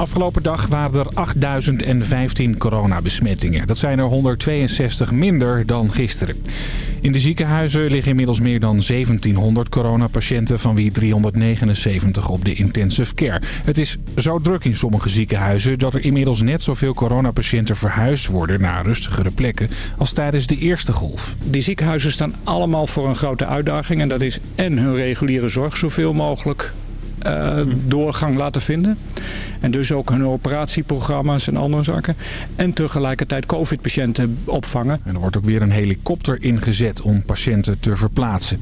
Afgelopen dag waren er 8015 coronabesmettingen. Dat zijn er 162 minder dan gisteren. In de ziekenhuizen liggen inmiddels meer dan 1700 coronapatiënten... van wie 379 op de intensive care. Het is zo druk in sommige ziekenhuizen... dat er inmiddels net zoveel coronapatiënten verhuisd worden... naar rustigere plekken als tijdens de eerste golf. Die ziekenhuizen staan allemaal voor een grote uitdaging. En dat is en hun reguliere zorg zoveel mogelijk uh, doorgang laten vinden. En dus ook hun operatieprogramma's en andere zaken. En tegelijkertijd covid-patiënten opvangen. En er wordt ook weer een helikopter ingezet om patiënten te verplaatsen.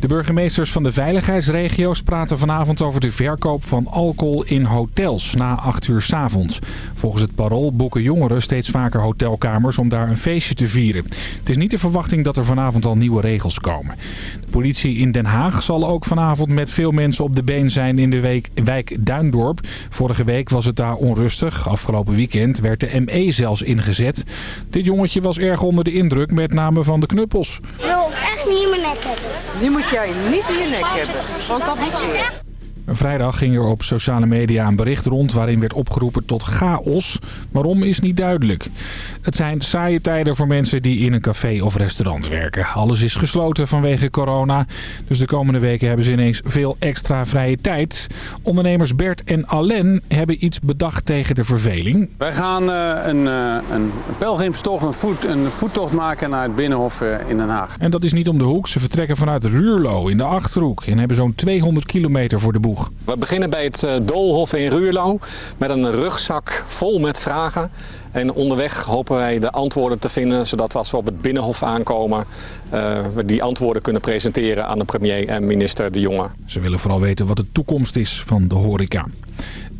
De burgemeesters van de veiligheidsregio's praten vanavond over de verkoop van alcohol in hotels na 8 uur s avonds. Volgens het parool boeken jongeren steeds vaker hotelkamers om daar een feestje te vieren. Het is niet de verwachting dat er vanavond al nieuwe regels komen. De politie in Den Haag zal ook vanavond met veel mensen op de been zijn in de week, wijk Duindorp. Vorige week was het daar onrustig. Afgelopen weekend werd de ME zelfs ingezet. Dit jongetje was erg onder de indruk, met name van de knuppels. Ik wil echt niet in mijn nek hebben jij niet in je nek hebben. Want dat is Vrijdag ging er op sociale media een bericht rond waarin werd opgeroepen tot chaos. Waarom is niet duidelijk. Het zijn saaie tijden voor mensen die in een café of restaurant werken. Alles is gesloten vanwege corona. Dus de komende weken hebben ze ineens veel extra vrije tijd. Ondernemers Bert en Allen hebben iets bedacht tegen de verveling. Wij gaan uh, een, uh, een pelgrimstocht, een, voet, een voettocht maken naar het Binnenhof uh, in Den Haag. En dat is niet om de hoek. Ze vertrekken vanuit Ruurlo in de Achterhoek. En hebben zo'n 200 kilometer voor de boeg. We beginnen bij het eh, Doolhof in Ruurlo met een rugzak vol met vragen. En onderweg hopen wij de antwoorden te vinden, zodat we als we op het Binnenhof aankomen... Uh, we die antwoorden kunnen presenteren aan de premier en minister De Jonge. Ze willen vooral weten wat de toekomst is van de horeca.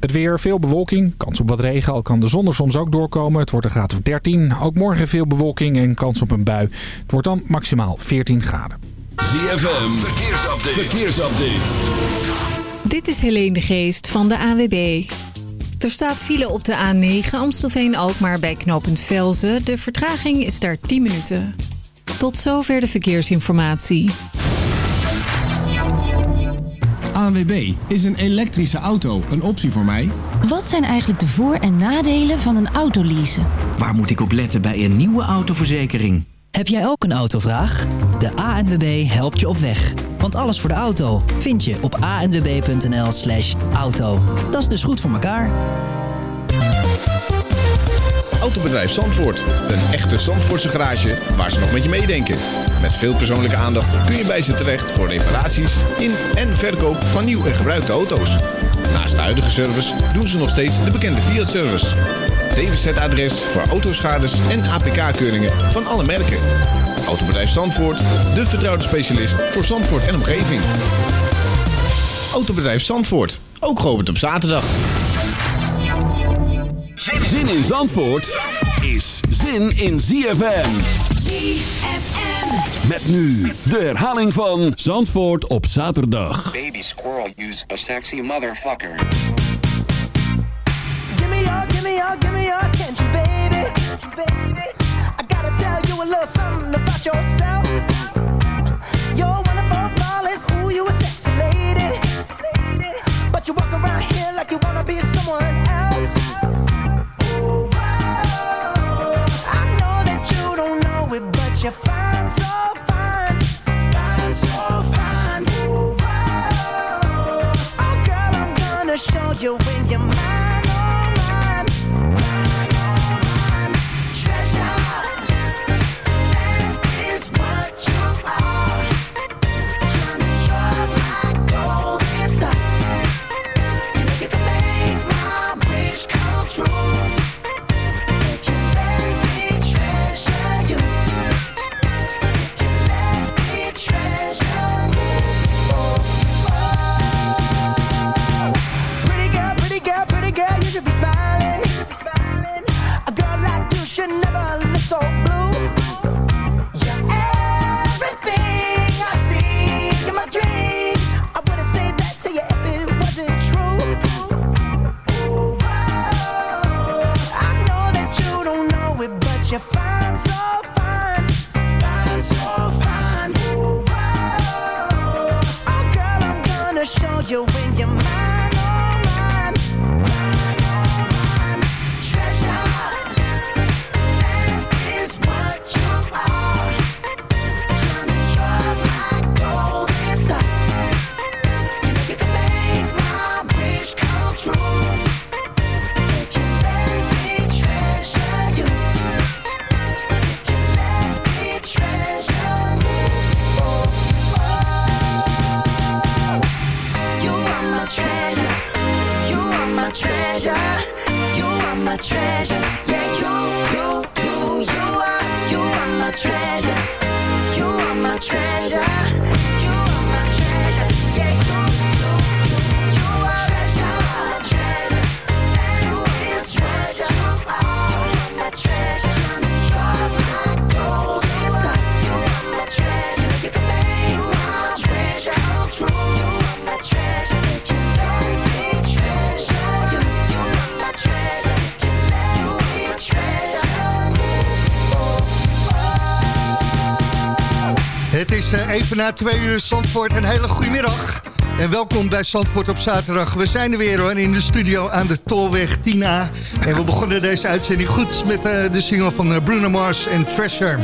Het weer, veel bewolking, kans op wat regen, al kan de zon er soms ook doorkomen. Het wordt een graad of 13. Ook morgen veel bewolking en kans op een bui. Het wordt dan maximaal 14 graden. ZFM, verkeersupdate. verkeersupdate. Dit is Helene de Geest van de AWB. Er staat file op de A9 Amstelveen-Alkmaar bij knooppunt Velzen. De vertraging is daar 10 minuten. Tot zover de verkeersinformatie. ANWB, is een elektrische auto een optie voor mij? Wat zijn eigenlijk de voor- en nadelen van een autoleasen? Waar moet ik op letten bij een nieuwe autoverzekering? Heb jij ook een autovraag? De ANWB helpt je op weg. Want alles voor de auto vind je op anwb.nl slash auto. Dat is dus goed voor elkaar. Autobedrijf Zandvoort. Een echte Zandvoortse garage waar ze nog met je meedenken. Met veel persoonlijke aandacht kun je bij ze terecht voor reparaties in en verkoop van nieuw en gebruikte auto's. Naast de huidige service doen ze nog steeds de bekende Fiat-service. DWZ-adres voor autoschades en APK-keuringen van alle merken. Autobedrijf Zandvoort, de vertrouwde specialist voor Zandvoort en omgeving. Autobedrijf Zandvoort, ook geopend op zaterdag. Zin in Zandvoort is zin in ZFM. ZFM. Met nu de herhaling van Zandvoort op zaterdag. Baby squirrel use a sexy motherfucker. Give me your, give me your, give me your attention, baby. Little something about yourself. Treasure. Is eh, even na twee uur Zandvoort. Een hele goede middag. En welkom bij Zandvoort op zaterdag. We zijn er weer hoor, in de studio aan de Tolweg 10A. En we begonnen deze uitzending goed met eh, de single van eh, Bruno Mars en Treasure.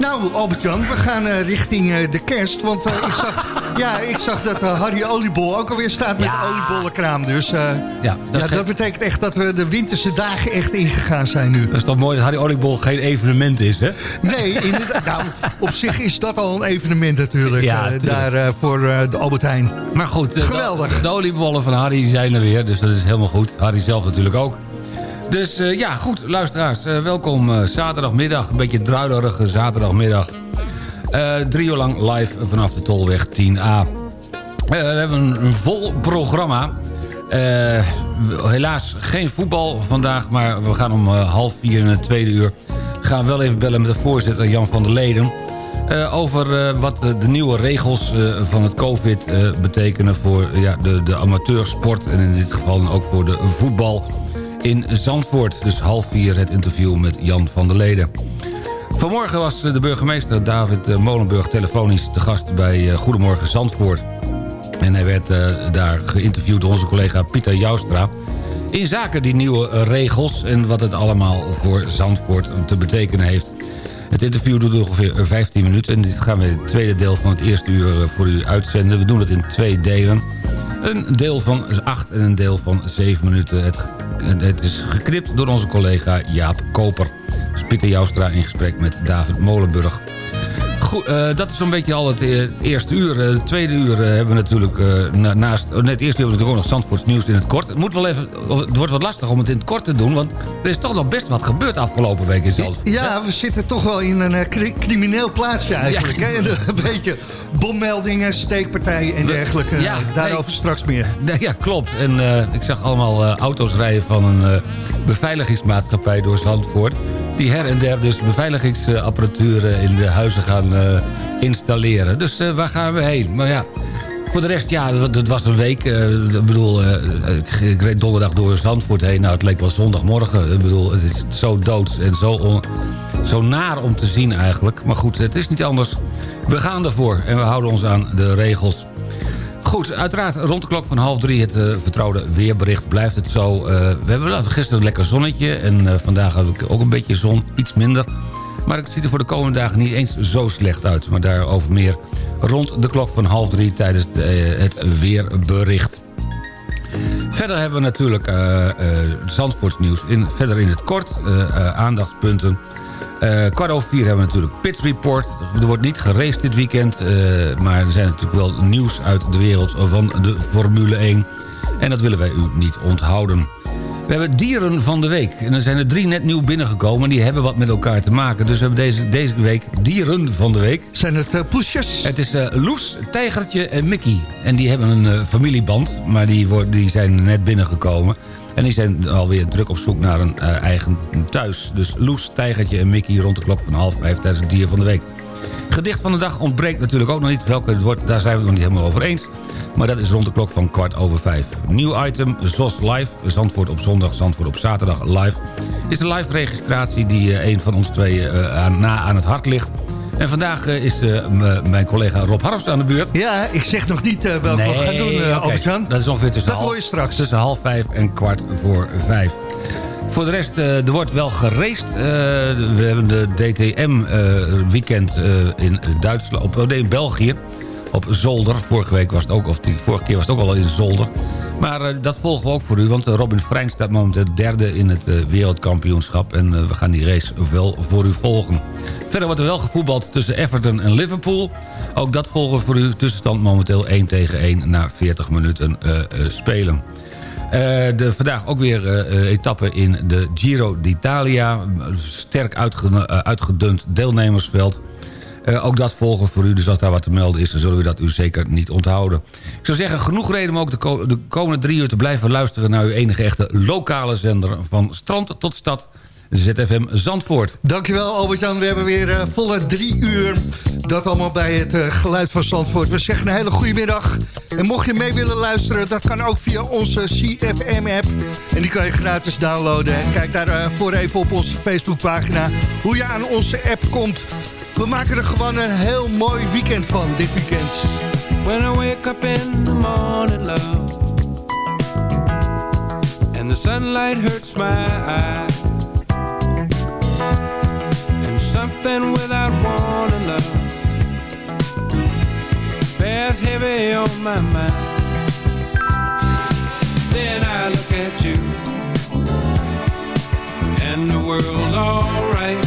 Nou, Albert-Jan, we gaan eh, richting eh, de kerst. Want eh, ik, zag, ja, ik zag dat Harry Oliebol ook alweer staat met de oliebollenkraam. Dus ja, dat dat, ge- betekent echt dat we de winterse dagen echt ingegaan zijn nu. Dat is toch mooi dat Harry Oliebol geen evenement is, hè? Nee, inderdaad. Nou, op zich is dat al een evenement natuurlijk. Ja, daar voor de Albert Heijn. Maar goed, Geweldig. De, de oliebollen van Harry zijn er weer, dus dat is helemaal goed. Harry zelf natuurlijk ook. Dus eh, ja, goed, luisteraars, eh, welkom eh, zaterdagmiddag. Een beetje druilerige zaterdagmiddag. Drie uur lang live vanaf de Tolweg 10A. Eh, we hebben een, vol programma. Helaas geen voetbal vandaag, maar we gaan om half vier in het tweede uur... gaan we wel even bellen met de voorzitter Jan van der Leden... Over wat de, nieuwe regels van het COVID betekenen voor ja, de, de amateursport... en in dit geval ook voor de voetbal in Zandvoort. Dus half vier het interview met Jan van der Leden. Vanmorgen was eh, de burgemeester David eh, Molenburg telefonisch te gast bij eh, Goedemorgen Zandvoort. En hij werd daar geïnterviewd door onze collega Pieter Joustra... in zaken die nieuwe regels en wat het allemaal voor Zandvoort te betekenen heeft. Het interview duurt ongeveer eh, 15 minuten... en dit gaan we het tweede deel van het eerste uur voor u uitzenden. We doen het in twee delen. Een deel van 8 en een deel van 7 minuten. Het, het is geknipt door onze collega Jaap Koper. Pieter Joustra in gesprek met David Molenburg. Goed, eh, dat is zo'n beetje al het, eh, het eerste uur. Eh, het tweede uur eh, hebben we natuurlijk na- naast... Oh, nee, het eerste uur hebben we natuurlijk ook nog Zandvoorts nieuws in het kort. Het, moet wel even, het wordt wat lastig om het in het kort te doen... want er is toch nog best wat gebeurd afgelopen week in Zandvoort. Ja, we zitten toch wel in een cri- crimineel plaatsje eigenlijk. Ja. Een beetje bommeldingen, steekpartijen en dergelijke. Ja, Daarover nee. straks meer. Nee, ja, klopt. En ik zag allemaal auto's rijden van een beveiligingsmaatschappij door Zandvoort. Die her en der dus beveiligingsapparatuur in de huizen gaan installeren. Dus eh, waar gaan we heen? Maar ja, voor de rest, ja, het was een week. eh, ik bedoel, eh, ik, reed donderdag door Zandvoort heen. Nou, het leek wel zondagmorgen. Ik bedoel, het is zo dood en zo, zo naar om te zien eigenlijk. Maar goed, het is niet anders. We gaan ervoor en we houden ons aan de regels. Goed, uiteraard rond de klok van half drie het eh, vertrouwde weerbericht blijft het zo. Eh, we hebben gisteren een lekker zonnetje en eh, vandaag had ik ook een beetje zon, iets minder. Maar het ziet er voor de komende dagen niet eens zo slecht uit. Maar daarover meer rond de klok van half drie tijdens de, eh, het weerbericht. Verder hebben we natuurlijk nieuws in, verder in het kort. aandachtspunten. Kwart over vier hebben we natuurlijk Pit Report. Er wordt niet geraced dit weekend. maar er zijn natuurlijk wel nieuws uit de wereld van de Formule 1. En dat willen wij u niet onthouden. We hebben dieren van de week. En er zijn er drie net nieuw binnengekomen. En die hebben wat met elkaar te maken. Dus we hebben deze, deze week dieren van de week. Zijn het uh, poesjes? Het is uh, Loes, Tijgertje en Mickey. En die hebben een uh, familieband. Maar die, worden, die zijn net binnengekomen. En die zijn alweer druk op zoek naar een eigen thuis. Dus Loes, Tijgertje en Mickey rond de klok van half vijf tijdens het dier van de week. Gedicht van de dag ontbreekt natuurlijk ook nog niet. Welke het wordt, daar zijn we het nog niet helemaal over eens. Maar dat is rond de klok van kwart over vijf. Nieuw item, ZOS Live. Zandvoort op zondag, Zandvoort op zaterdag live. Is de live registratie die uh, een van ons twee uh, aan, na aan het hart ligt. En vandaag is mijn collega Rob Harfs aan de beurt. Ja, ik zeg nog niet welke nee, we gaan doen, uh. Dat is ongeveer tussen dat half, hoor je straks. tussen half vijf en kwart voor vijf. Voor de rest, er wordt wel geraced. We hebben de DTM-weekend in Duitsland, op, nee, in België op Zolder. Vorige week was het ook, of vorige keer was het ook al in Zolder. Maar uh, dat volgen we ook voor u, want Robin Freijn staat momenteel derde in het uh, wereldkampioenschap. En we gaan die race wel voor u volgen. Verder wordt er wel gevoetbald tussen Everton en Liverpool. Ook dat volgen we voor u. Tussenstand momenteel 1 tegen 1 na 40 minuten spelen. de, vandaag ook weer etappe in de Giro d'Italia. Sterk uitge, uitgedund deelnemersveld. Uh, ook dat volgen voor u, dus als daar wat te melden is... dan zullen we dat u zeker niet onthouden. Ik zou zeggen, genoeg reden om ook de, de komende drie uur te blijven luisteren... naar uw enige echte lokale zender van strand tot stad... ZFM Zandvoort. Dankjewel Albert-Jan, we hebben weer uh, volle drie uur. Dat allemaal bij het uh, geluid van Zandvoort. We zeggen een hele goede middag. En mocht je mee willen luisteren, dat kan ook via onze CFM-app. En die kan je gratis downloaden. En kijk daarvoor uh, even op onze Facebookpagina hoe je aan onze app komt... We maken er gewoon een heel mooi weekend van, dit weekend. When I wake up in the morning, love And the sunlight hurts my eyes And something without warning, love Bears heavy on my mind Then I look at you And the world's alright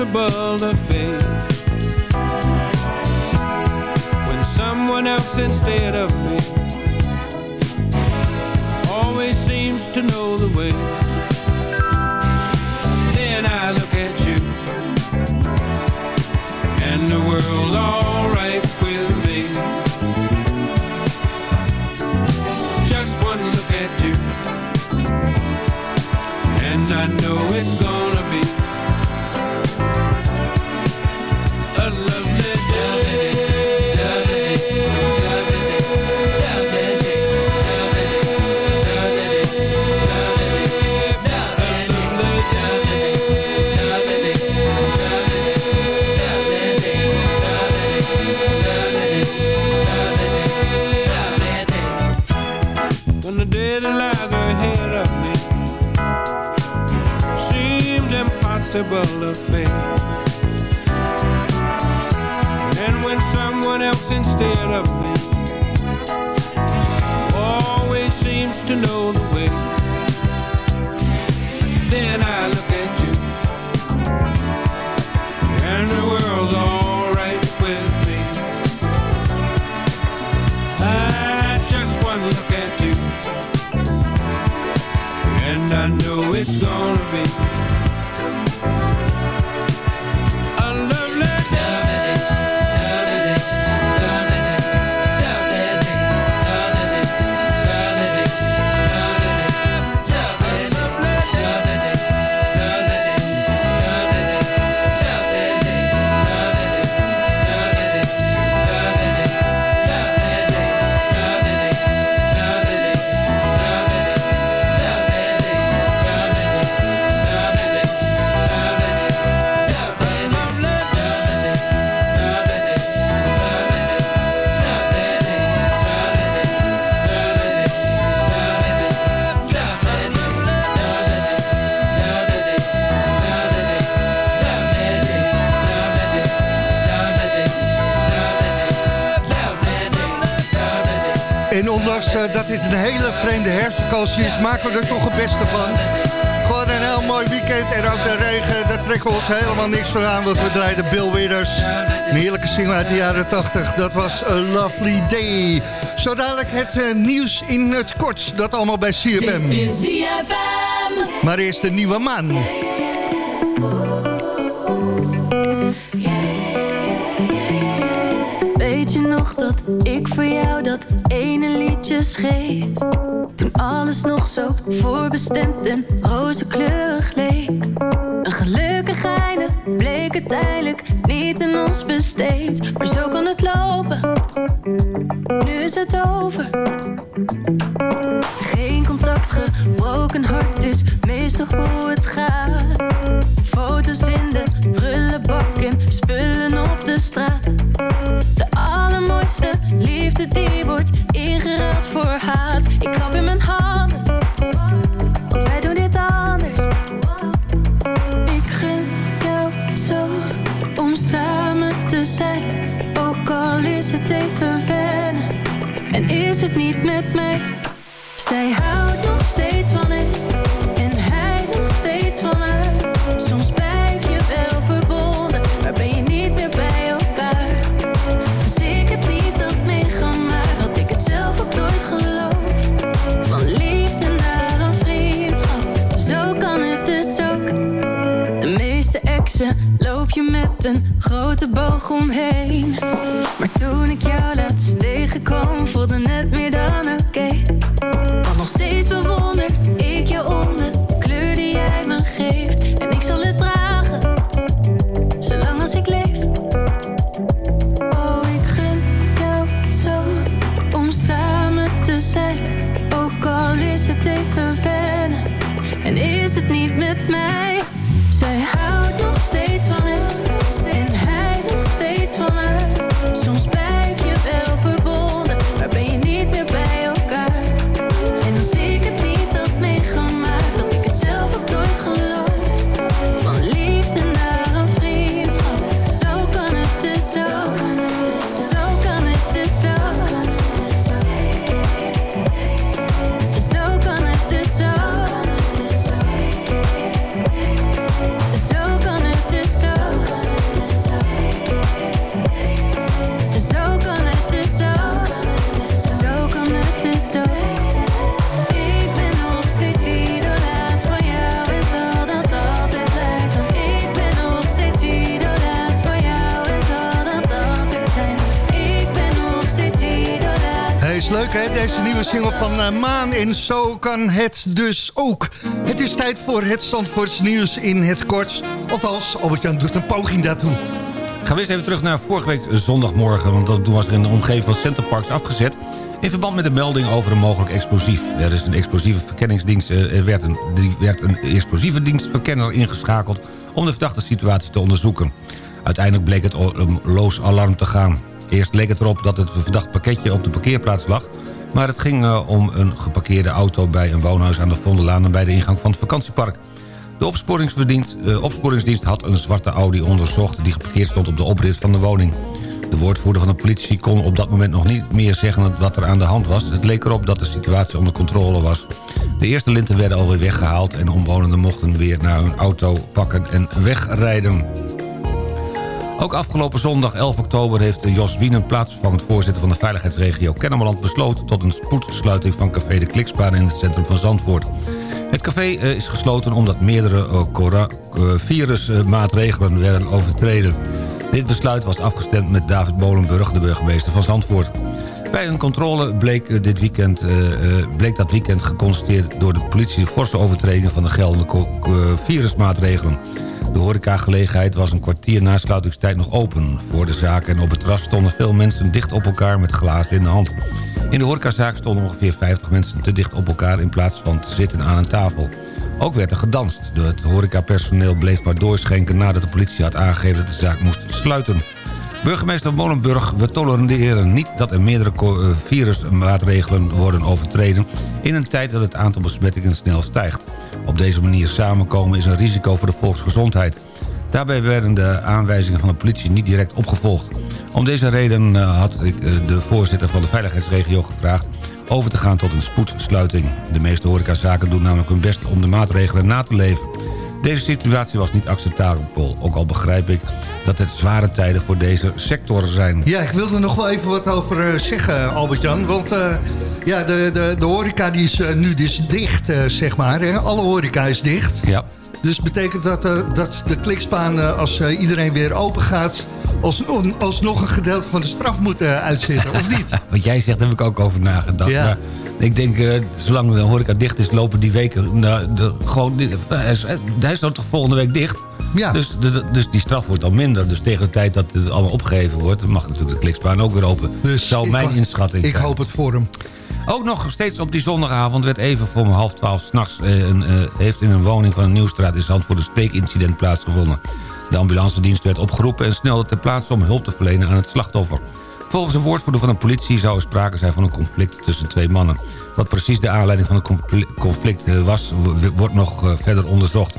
impossible to face. When someone else instead of me always seems to know the way. To face. And when someone else instead of me always seems to know dit een hele vreemde herfstvakantie is, maken we er toch het beste van. Gewoon een heel mooi weekend en ook de regen, daar trekken we ons helemaal niks van aan, want we draaiden Bill Withers. Een heerlijke single uit de jaren 80, dat was A Lovely Day. Zo dadelijk het eh, nieuws in het kort. Dat allemaal bij CFM. Is. Maar eerst de nieuwe maan. Voor jou dat ene liedje schreef? Toen alles nog zo voorbestemd en rozenkleurig leek. Een gelukkig einde bleek uiteindelijk niet in ons besteed. Maar zo kan het lopen, nu is het over. Geen contact, gebroken hart is meestal hoe het hey. En zo kan het dus ook. Het is tijd voor het Zandvoorts nieuws in het kort. Althans, Albert-Jan doet een poging daartoe. Gaan we eens even terug naar vorige week zondagmorgen. Want toen was er in de omgeving van Centerparks afgezet... in verband met de melding over een mogelijk explosief. Er is een explosieve verkenningsdienst... eh, Er werd een, werd een explosieve dienstverkenner ingeschakeld... om de verdachte situatie te onderzoeken. Uiteindelijk bleek het om loos alarm te gaan. Eerst leek het erop dat het verdacht pakketje op de parkeerplaats lag... maar het ging eh, om een geparkeerde auto bij een woonhuis aan de Vondellaan... en bij de ingang van het vakantiepark. De opsporingsdienst, eh, opsporingsdienst had een zwarte Audi onderzocht... die geparkeerd stond op de oprit van de woning. De woordvoerder van de politie kon op dat moment nog niet meer zeggen wat er aan de hand was. Het leek erop dat de situatie onder controle was. De eerste linten werden alweer weggehaald... en omwonenden mochten weer naar hun auto pakken en wegrijden. Ook afgelopen zondag 11 oktober heeft Jos Wienen... plaatsvervangend voorzitter van de veiligheidsregio Kennemerland... besloten tot een spoedsluiting van café De Kliksbaan in het centrum van Zandvoort. Het café eh, is gesloten omdat meerdere eh, eh, virusmaatregelen werden overtreden. Dit besluit was afgestemd met David Molenburg, de burgemeester van Zandvoort. Bij een controle bleek, dit weekend, bleek dat weekend geconstateerd door de politie... forse overtredingen van de geldende virusmaatregelen. De horecagelegenheid was een kwartier na sluitingstijd nog open. Voor de zaak en op het terras stonden veel mensen dicht op elkaar met glazen in de hand. In de horecazaak stonden ongeveer 50 mensen te dicht op elkaar... in plaats van te zitten aan een tafel. Ook werd er gedanst. Het horecapersoneel bleef maar doorschenken... nadat de politie had aangegeven dat de zaak moest sluiten. Burgemeester Molenburg, we tolereren niet dat er meerdere eh, virusmaatregelen worden overtreden... in een tijd dat het aantal besmettingen snel stijgt. Op deze manier samenkomen is een risico voor de volksgezondheid. Daarbij werden de aanwijzingen van de politie niet direct opgevolgd. Om deze reden eh, had ik eh, de voorzitter van de veiligheidsregio gevraagd over te gaan tot een spoedsluiting. De meeste horecazaken doen namelijk hun best om de maatregelen na te leven. Deze situatie was niet acceptabel, ook al begrijp ik dat het zware tijden voor deze sector zijn. Ja, ik wilde nog wel even wat over eh, zeggen, Albert-Jan. Want uh, ja, de, de, de horeca die is uh, nu dus dicht, zeg maar. Hè? Alle horeca is dicht. Ja. Dus betekent dat dat de klikspaan, als iedereen weer open gaat... Als, alsnog een gedeelte van de straf moet uitzitten, of niet? Wat jij zegt, daar heb ik ook over nagedacht. Ja. Maar ik denk, zolang de horeca dicht is, lopen die weken... Nou, de, gewoon, hij is dan toch volgende week dicht... Ja. Dus, dus die straf wordt dan minder. Dus tegen de tijd dat het allemaal opgegeven wordt... mag natuurlijk de klikspaan ook weer open. Dus Zou mijn inschatting Ik hoop het voor hem. Ook nog steeds op die zondagavond werd even voor half twaalf s'nachts... Eh, uh, heeft in een woning van een Nieuwstraat in Zandvoort een steekincident plaatsgevonden. De ambulancedienst werd opgeroepen en snelde ter plaatse om hulp te verlenen aan het slachtoffer. Volgens een woordvoerder van de politie zou er sprake zijn van een conflict tussen twee mannen. Wat precies de aanleiding van het conflict eh, was, wordt nog eh, verder onderzocht.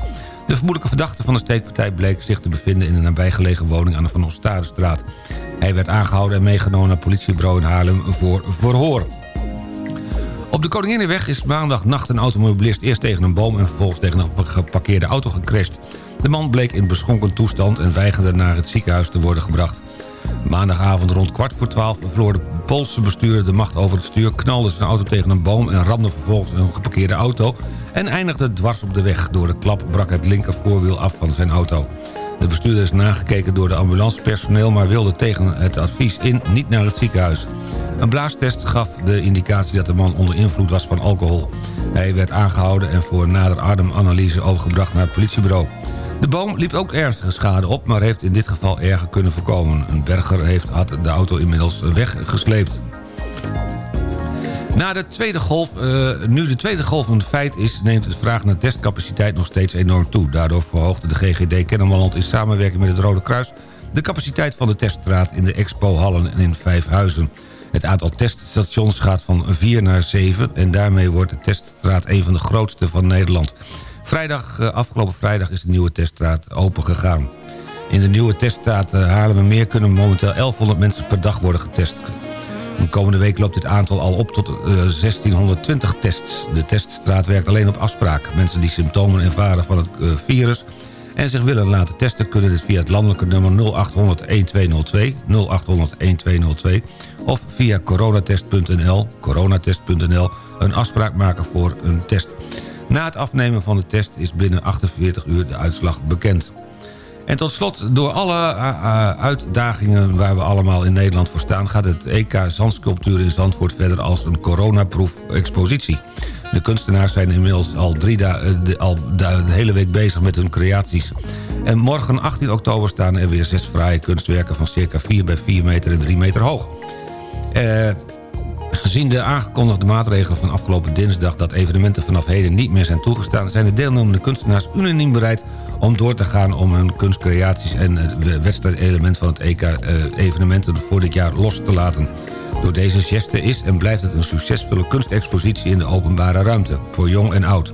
De vermoedelijke verdachte van de steekpartij bleek zich te bevinden... in een nabijgelegen woning aan de Van Ostadestraat. Hij werd aangehouden en meegenomen naar politiebureau in Haarlem voor verhoor. Op de Koninginnenweg is maandag nacht een automobilist eerst tegen een boom... en vervolgens tegen een geparkeerde auto gecrashed. De man bleek in beschonken toestand en weigerde naar het ziekenhuis te worden gebracht. Maandagavond rond kwart voor twaalf verloor de Poolse bestuurder de macht over het stuur... knalde zijn auto tegen een boom en ramde vervolgens een geparkeerde auto... en eindigde dwars op de weg. Door de klap brak het linker voorwiel af van zijn auto. De bestuurder is nagekeken door de ambulancepersoneel... maar wilde tegen het advies in niet naar het ziekenhuis. Een blaastest gaf de indicatie dat de man onder invloed was van alcohol. Hij werd aangehouden en voor nader ademanalyse overgebracht naar het politiebureau. De boom liep ook ernstige schade op, maar heeft in dit geval erger kunnen voorkomen. Een berger heeft, had de auto inmiddels weggesleept. Na de tweede golf, uh, nu de tweede golf een feit is... neemt de vraag naar testcapaciteit nog steeds enorm toe. Daardoor verhoogde de GGD Kennemerland in samenwerking met het Rode Kruis... de capaciteit van de teststraat in de expohallen en in vijf huizen. Het aantal teststations gaat van 4 naar 7... en daarmee wordt de teststraat een van de grootste van Nederland. Vrijdag, uh, afgelopen vrijdag is de nieuwe teststraat open gegaan. In de nieuwe teststraat uh, Haarlemmermeer kunnen momenteel 1100 mensen per dag worden getest. De komende week loopt dit aantal al op tot uh, 1620 tests. De teststraat werkt alleen op afspraak. Mensen die symptomen ervaren van het virus en zich willen laten testen... kunnen dit via het landelijke nummer 0800 1202, 0800 1202... of via coronatest.nl, coronatest.nl... een afspraak maken voor een test. Na het afnemen van de test is binnen 48 uur de uitslag bekend. En tot slot, door alle uh, uitdagingen waar we allemaal in Nederland voor staan... gaat het EK Zandsculptuur in Zandvoort verder als een coronaproof expositie. De kunstenaars zijn inmiddels al, drie de, al de, hele week bezig met hun creaties. En morgen 18 oktober staan er weer zes fraaie kunstwerken... van circa 4 bij 4 meter en 3 meter hoog. Gezien de aangekondigde maatregelen van afgelopen dinsdag... dat evenementen vanaf heden niet meer zijn toegestaan... zijn de deelnemende kunstenaars unaniem bereid om door te gaan... om hun kunstcreaties en het wedstrijdelement van het EK-evenementen voor dit jaar los te laten. Door deze geste is en blijft het een succesvolle kunstexpositie in de openbare ruimte... voor jong en oud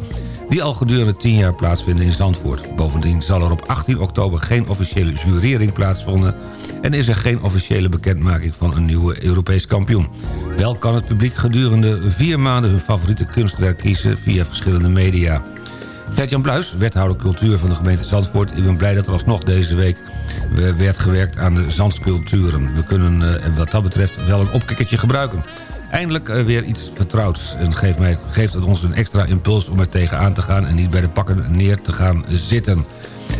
die al gedurende 10 jaar plaatsvinden in Zandvoort. Bovendien zal er op 18 oktober geen officiële jurering plaatsvinden... en is er geen officiële bekendmaking van een nieuwe Europees kampioen. Wel kan het publiek gedurende vier maanden hun favoriete kunstwerk kiezen via verschillende media. Gert-Jan Bluis, wethouder cultuur van de gemeente Zandvoort... ik ben blij dat er alsnog deze week werd gewerkt aan de zandsculpturen. We kunnen eh, wat dat betreft wel een opkikkertje gebruiken. Eindelijk uh, weer iets vertrouwds. En geeft, mij, geeft het ons een extra impuls om er tegenaan te gaan... en niet bij de pakken neer te gaan zitten.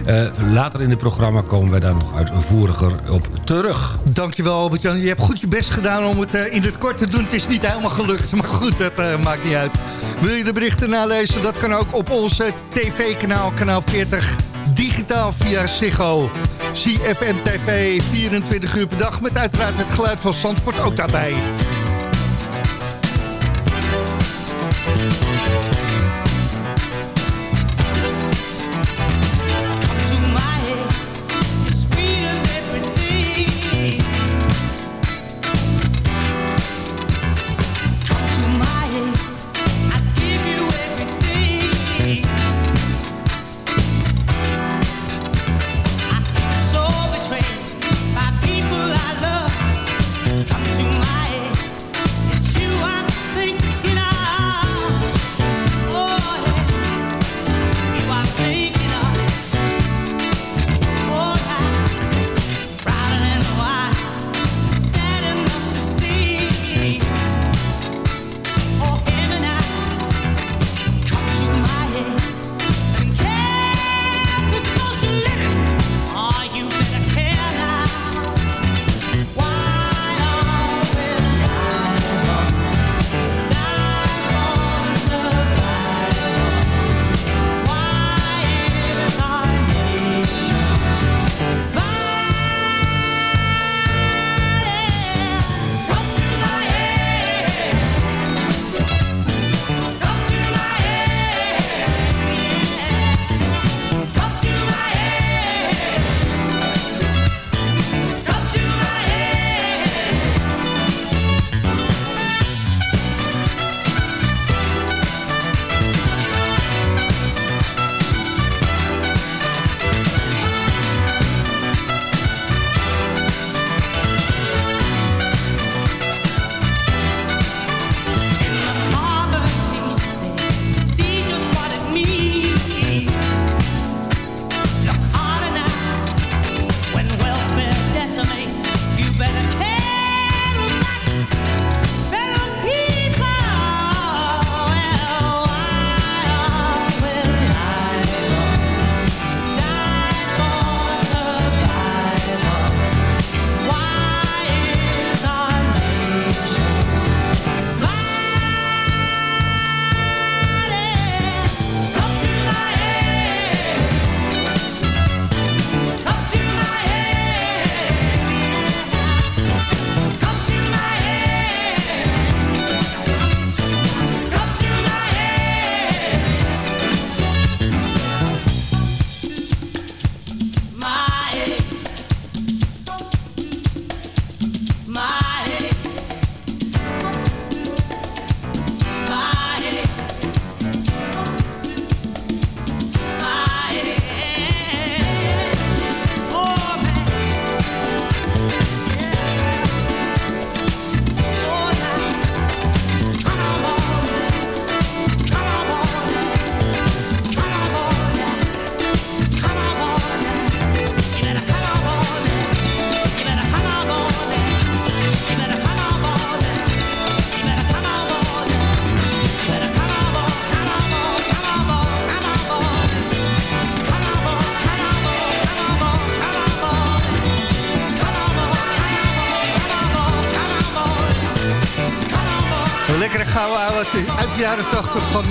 Uh, later in het programma komen wij daar nog uitvoeriger op terug. Dankjewel Albert-Jan. Je hebt goed je best gedaan om het uh, in het kort te doen. Het is niet helemaal gelukt, maar goed, dat uh, maakt niet uit. Wil je de berichten nalezen? Dat kan ook op onze tv-kanaal, kanaal 40... digitaal via Ziggo. CFM TV, 24 uur per dag... met uiteraard het geluid van Zandvoort ook daarbij.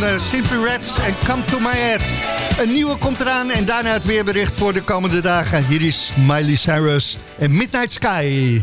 Uh, Simply Reds en Come To My Head. Een nieuwe komt eraan en daarna het weerbericht voor de komende dagen. Hier is Miley Cyrus en Midnight Sky.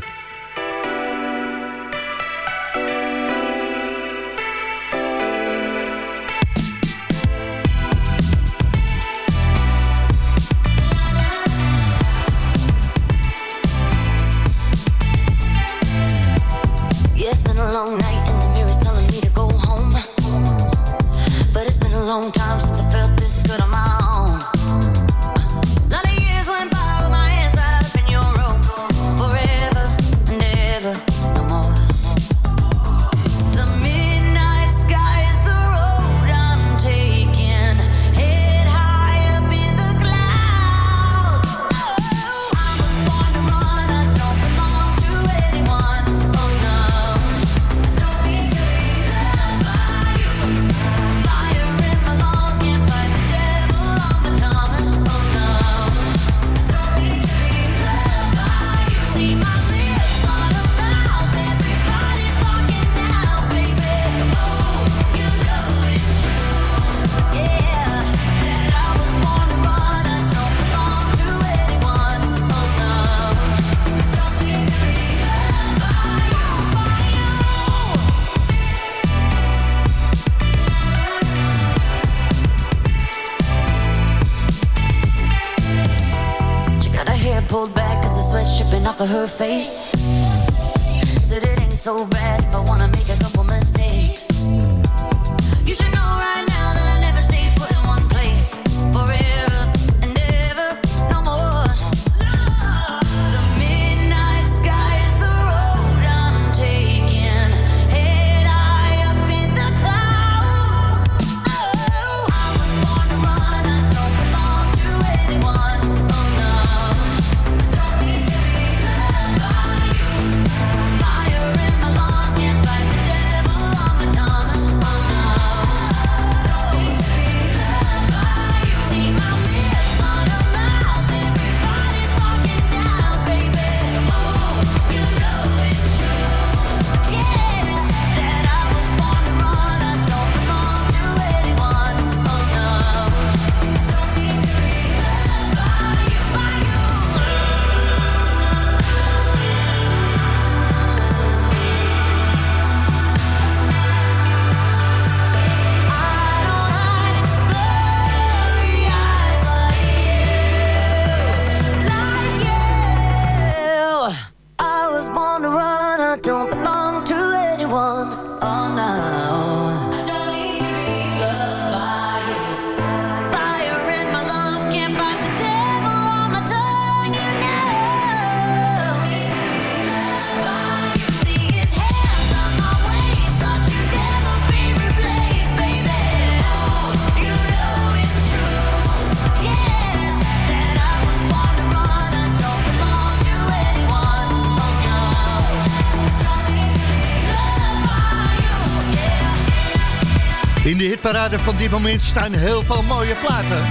Van dit moment staan heel veel mooie platen.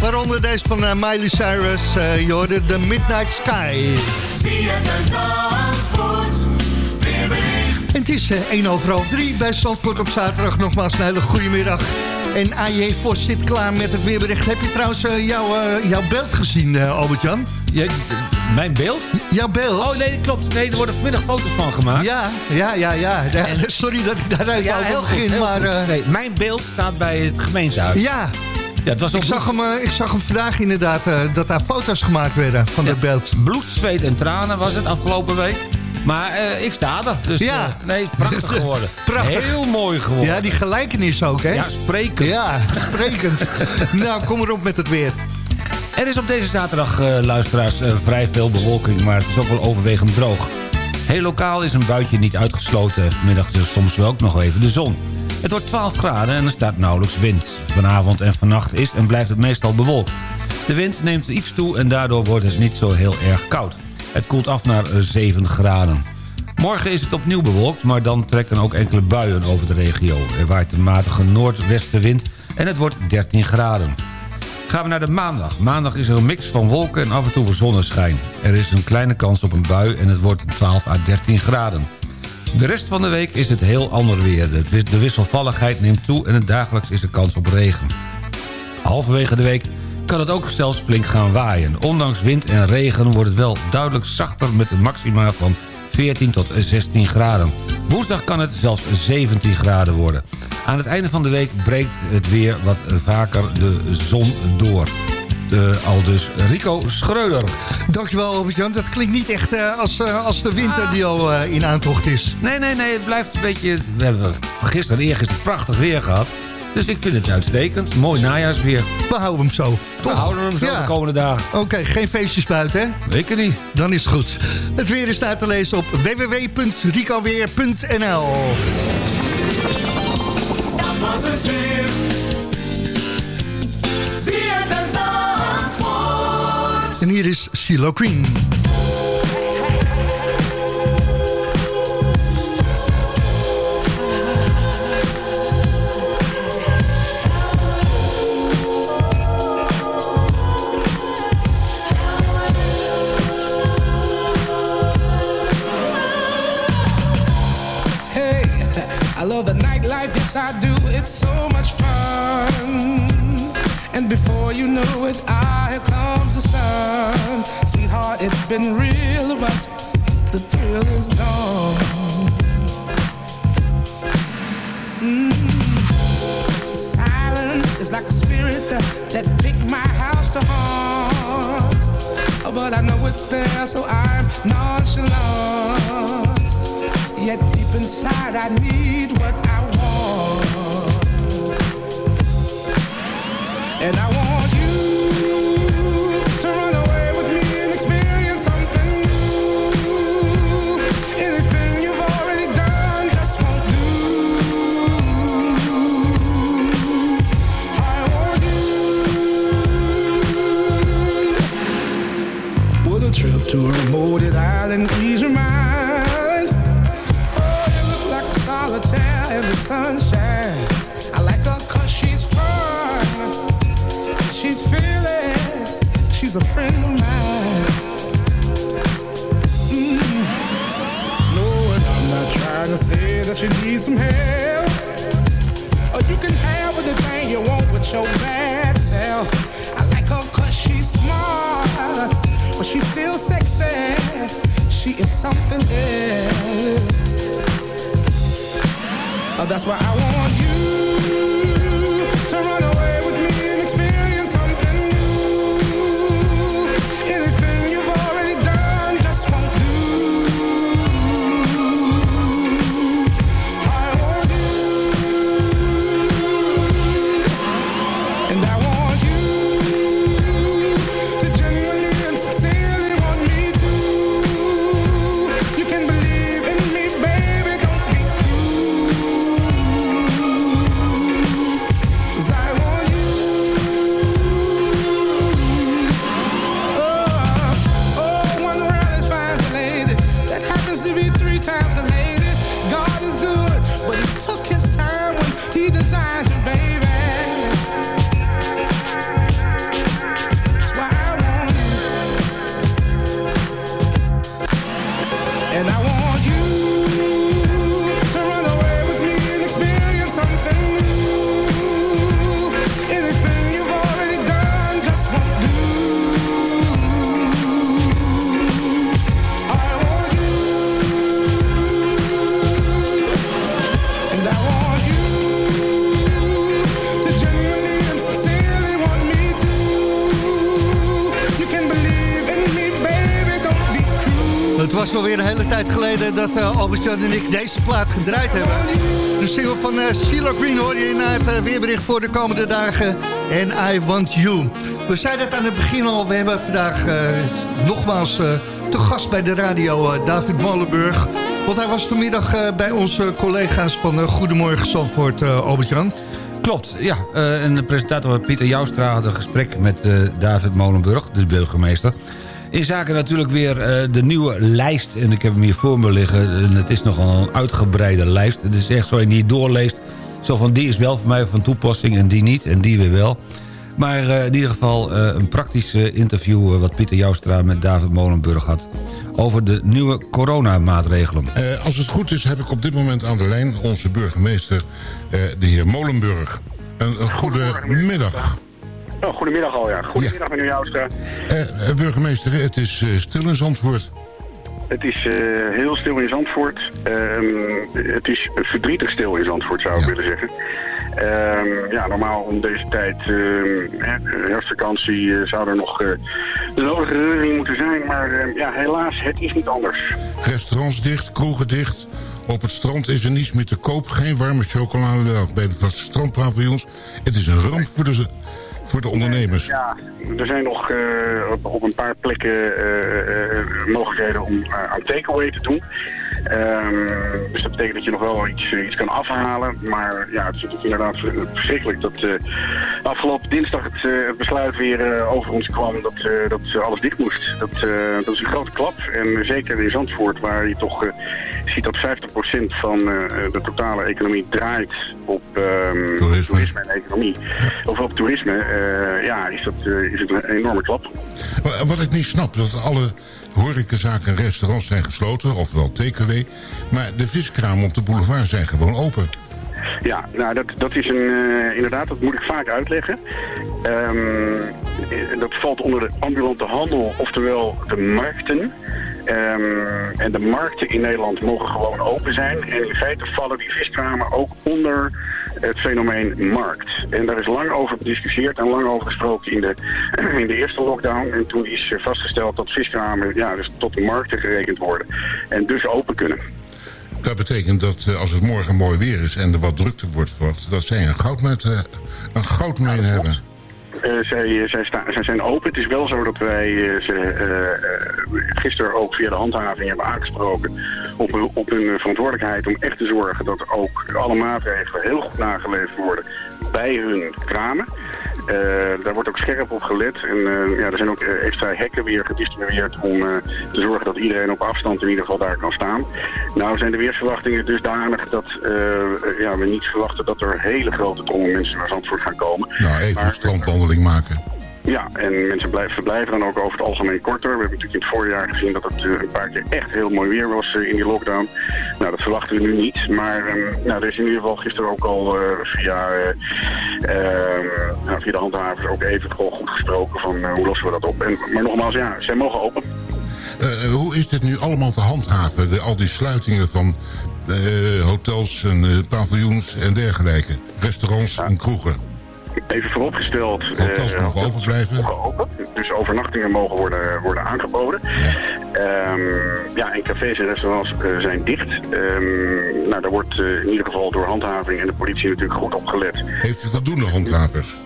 Waaronder deze van eh, Miley Cyrus, eh je The Midnight Sky. En het is eh 1 over half 3 bij Zandvoort op zaterdag. Nogmaals een hele goede middag. En AJ Vos zit klaar met het weerbericht. Heb je trouwens eh, jouw, eh, jouw beeld gezien, eh, Albert-Jan? mijn beeld? Jouw beeld. Oh nee, klopt. Nee, er worden vanmiddag foto's van gemaakt. Ja, ja, ja, ja. Ja, Sorry dat ik daar even over begin, heel maar... goed. eh, Nee, mijn beeld staat bij het gemeentehuis. Ja. Ja, het was ik, zag hem, eh, ik zag hem vandaag inderdaad eh, dat daar foto's gemaakt werden van dat beeld. Bloed, zweet en tranen was het afgelopen week. Maar ik sta er. Dus Ja. nee, prachtig geworden. Prachtig. Heel mooi geworden. Ja, die gelijkenis ook, hè? Ja, sprekend. Ja, sprekend. nou, kom erop met het weer. Er is op deze zaterdag, eh, luisteraars, eh, vrij veel bewolking, maar het is ook wel overwegend droog. Heel lokaal is een buitje niet uitgesloten. Vanmiddag dus soms wel ook nog even de zon. Het wordt 12 graden en er staat nauwelijks wind. Vanavond en vannacht is en blijft het meestal bewolkt. De wind neemt iets toe en daardoor wordt het niet zo heel erg koud. Het koelt af naar eh, 7 graden. Morgen is het opnieuw bewolkt, maar dan trekken ook enkele buien over de regio. Er waait een matige noordwestenwind en het wordt 13 graden. Gaan we naar de maandag. Maandag is er een mix van wolken en af en toe zonneschijn. Er is een kleine kans op een bui en het wordt 12 à 13 graden. De rest van de week is het heel ander weer. De wis- De wisselvalligheid neemt toe en het dagelijks is er kans op regen. Halverwege de week kan het ook zelfs flink gaan waaien. Ondanks wind en regen wordt het wel duidelijk zachter... met een maxima van 14 tot 16 graden. Woensdag kan het zelfs 17 graden worden. Aan het einde van de week breekt het weer wat vaker de zon door. De, al dus Rico Schreuder. Dankjewel Albert-Jan. Dat klinkt niet echt eh, als, eh, als de winter die al eh, in aantocht is. Nee, nee, nee, het blijft een beetje... We hebben gisteren en eergisteren prachtig weer gehad. Dus ik vind het uitstekend. Mooi najaarsweer. We houden hem zo. We houden hem zo Ja. de komende dagen. Oké, geen feestjes buiten, hè? Zeker niet. Dan is het goed. Het weer is daar te lezen op www.ricoweer.nl Dat was het weer. ZFM Zandvoort. En hier is CeeLo Green. Yes I do. It's so much fun. And before you know it, here comes the sun. Sweetheart, it's been real, but the thrill is gone. Mm. The silence is like a spirit that, that picked my house to haunt. Oh, but I know it's there, so I'm nonchalant. Yet deep inside I need what I And I you need some help. Or you can have anything you want with your bad self. I like her cause she's smart. But she's still sexy. She is something else. Oh, that's why I want Albert-Jan en ik deze plaat gedraaid hebben. De single van uh, CeeLo Green hoor je na het eh, weerbericht voor de komende dagen. En I Want You. We zeiden het aan het begin al, we hebben vandaag eh, nogmaals eh, te gast bij de radio eh, David Molenburg. Want hij was vanmiddag eh, bij onze collega's van eh, Goedemorgen Zandvoort, eh, Albert-Jan. Klopt, ja. Eh, en de presentator Pieter Joustra had een gesprek met eh, David Molenburg, de burgemeester. In zaken natuurlijk weer eh, de nieuwe lijst. En ik heb hem hier voor me liggen. En het is nogal een uitgebreide lijst. Het is echt zo je die doorleest. Zo van die is wel voor mij van toepassing en die niet. En die weer wel. Maar eh, in ieder geval eh, een praktisch interview... wat Pieter Joustra met David Molenburg had over de nieuwe coronamaatregelen. Als het goed is heb ik op dit moment aan de lijn onze burgemeester, de heer Molenburg. Een goede middag. Oh, goedemiddag al, ja. Goedemiddag, meneer Joustra. Eh, eh, burgemeester, het is eh, stil in Zandvoort. Het is heel stil in Zandvoort. Ehm, het is verdrietig stil in Zandvoort, zou ik willen zeggen. Ehm, ja, normaal om deze tijd, hè, herfstvakantie, eh, zou er nog eh, de nodige reuring moeten zijn. Maar ja, helaas, het is niet anders. Restaurants dicht, kroegen dicht. Op het strand is er niets meer te koop. Geen warme chocolademelk bij de strandpaviljoens. Het is een ramp voor de, voor de ondernemers. Ja, er zijn nog eh, op, op een paar plekken eh, eh, mogelijkheden om aan takeaway te doen. Ehm, dus dat betekent dat je nog wel iets, iets kan afhalen. Maar ja, het is natuurlijk inderdaad ver- verschrikkelijk dat afgelopen dinsdag het, het besluit weer over ons kwam dat, dat alles dicht moest. Dat, dat is een grote klap. En zeker in Zandvoort, waar je toch ziet dat 50% van de totale economie draait op ehm, toerisme. en economie. Of op toerisme, ja, is, dat, eh, is het een enorme klap. Wa- Wat ik niet snap, dat alle horecazaken en restaurants zijn gesloten, ofwel takeaway. Maar de viskramen op de boulevard zijn gewoon open. Ja, nou dat, dat is een, eh, inderdaad, dat moet ik vaak uitleggen. Ehm, eh, dat valt onder de ambulante handel, oftewel de markten. Ehm, en de markten in Nederland mogen gewoon open zijn. En in feite vallen die viskramen ook onder het fenomeen markt. En daar is lang over gediscussieerd en lang over gesproken in de, in de eerste lockdown. En toen is vastgesteld dat viskramen ja, dus tot de markten gerekend worden. En dus open kunnen. Dat betekent dat eh, als het morgen mooi weer is en er wat drukte wordt, wordt dat zij een goudmijn, eh, een goudmijn hebben. Eh, zij, sta- zij zijn open. Het is wel zo dat wij eh, ze eh, eh, gisteren ook via de handhaving hebben aangesproken op, op hun verantwoordelijkheid om echt te zorgen dat ook alle maatregelen heel goed nageleefd worden bij hun kramen. Eh, daar wordt ook scherp op gelet. En eh, ja, er zijn ook eh, extra hekken weer gedistribueerd om te zorgen dat iedereen op afstand in ieder geval daar kan staan. Nou zijn de weersverwachtingen dusdanig dat ja, we niet verwachten dat er hele grote drommen mensen naar Zandvoort gaan komen. Nou, even een strandwandeling maken. Ja, en mensen blijven, verblijven dan ook over het algemeen korter. We hebben natuurlijk in het voorjaar gezien dat het eh, een paar keer echt heel mooi weer was eh, in die lockdown. Nou, dat verwachten we nu niet. Maar ehm, nou, er is in ieder geval gisteren ook al eh, via, eh, ehm, nou, via de handhavers ook even gewoon goed gesproken van hoe lossen we dat op. En, maar nogmaals, ja, zij mogen open. Hoe is dit nu allemaal te handhaven? De, al die sluitingen van hotels en paviljoens en dergelijke. Restaurants en kroegen. Even vooropgesteld. Hotels eh, mogen open blijven. mogen open. Dus overnachtingen mogen worden, worden aangeboden. Ehm, ja, en cafés en restaurants eh, zijn dicht. Ehm, nou, daar wordt eh, in ieder geval door handhaving en de politie natuurlijk goed op gelet. Heeft u voldoende handhavers?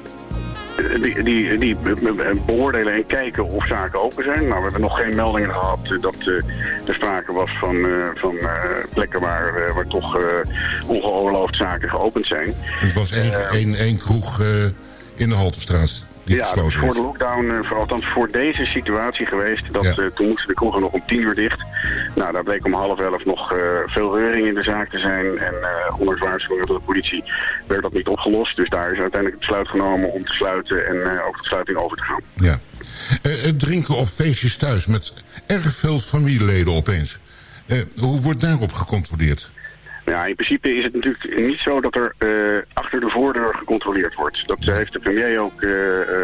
Eh, Die, die, die be- beoordelen en kijken of zaken open zijn. Nou, we hebben nog geen meldingen gehad eh, dat eh, er sprake was van, eh, van eh, plekken waar, eh, waar toch eh ongeoorloofd zaken geopend zijn. Het was één, één, één kroeg eh, in de Haltestraat die Ja, dat is voor de lockdown, eh, voor, althans voor deze situatie geweest. Dat, Ja. eh, toen moesten de kroegen nog om tien uur dicht. Nou, daar bleek om half elf nog eh, veel reuring in de zaak te zijn. En ondanks waarschuwingen door de politie werd dat niet opgelost. Dus daar is uiteindelijk het besluit genomen om te sluiten en ook de sluiting over te gaan. Ja. Het drinken op feestjes thuis met erg veel familieleden opeens. Hoe wordt daarop gecontroleerd? Ja, in principe is het natuurlijk niet zo dat er eh, achter de voordeur gecontroleerd wordt. Dat eh, heeft de premier ook eh,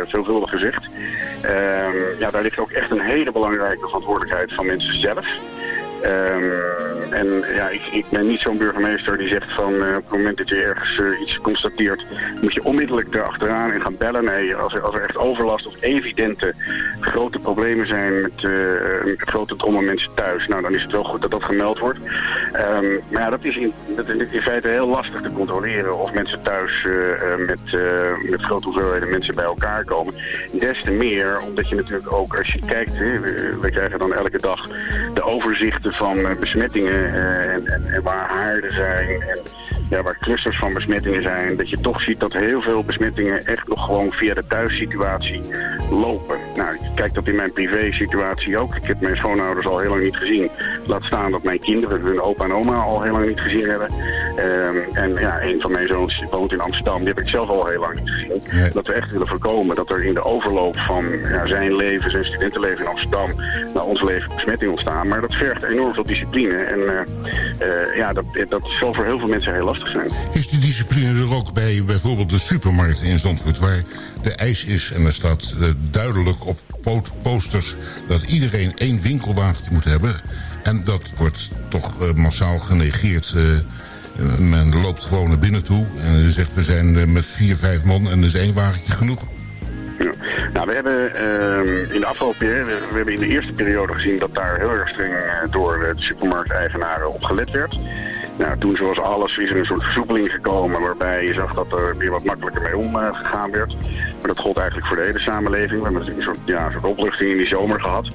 veelvuldig gezegd. Ehm, ja, daar ligt ook echt een hele belangrijke verantwoordelijkheid van mensen zelf. Ehm, en ja, ik, ik ben niet zo'n burgemeester die zegt van eh, op het moment dat je ergens eh, iets constateert, moet je onmiddellijk erachteraan en gaan bellen. Nee, als er, als er echt overlast of evidente grote problemen zijn met met grote drommen mensen thuis, nou dan is het wel goed dat dat gemeld wordt. Ehm, maar ja, dat is, in, dat is in feite heel lastig te controleren of mensen thuis met, met grote hoeveelheden mensen bij elkaar komen. Des te meer, omdat je natuurlijk ook als je kijkt, we krijgen dan elke dag de overzichten van eh, besmettingen eh, en, en, en waar haarden zijn en ja, waar clusters van besmettingen zijn. Dat je toch ziet dat heel veel besmettingen echt nog gewoon via de thuissituatie lopen. Nou, ik kijk dat in mijn privé-situatie ook. Ik heb mijn schoonouders al heel lang niet gezien. Laat staan dat mijn kinderen hun opa en oma al heel lang niet gezien hebben. Ehm, en ja, een van mijn zoons woont in Amsterdam. Die heb ik zelf al heel lang niet gezien. Dat we echt willen voorkomen dat er in de overloop van ja, zijn leven, zijn studentenleven in Amsterdam, naar ons leven besmetting ontstaan. Maar dat vergt enorm veel discipline. En eh, eh, ja, dat, dat zal voor heel veel mensen heel lastig zijn. Is die discipline er ook bij bijvoorbeeld de supermarkt in Zandvoort... waar de ijs is en er staat eh, duidelijk op po- posters... dat iedereen één winkelwagentje moet hebben... En dat wordt toch massaal genegeerd. Men loopt gewoon naar binnen toe en zegt we zijn met vier, vijf man en er is één wagentje genoeg. Nou, we hebben ehm, in de afgelopen we hebben in de eerste periode gezien dat daar heel erg streng eh, door eh, de supermarkteigenaren op gelet werd. Nou, toen zoals alles is er een soort versoepeling gekomen waarbij je zag dat er weer wat makkelijker mee omgegaan werd. Maar dat gold eigenlijk voor de hele samenleving. We hebben natuurlijk een soort, ja, opluchting in die zomer gehad.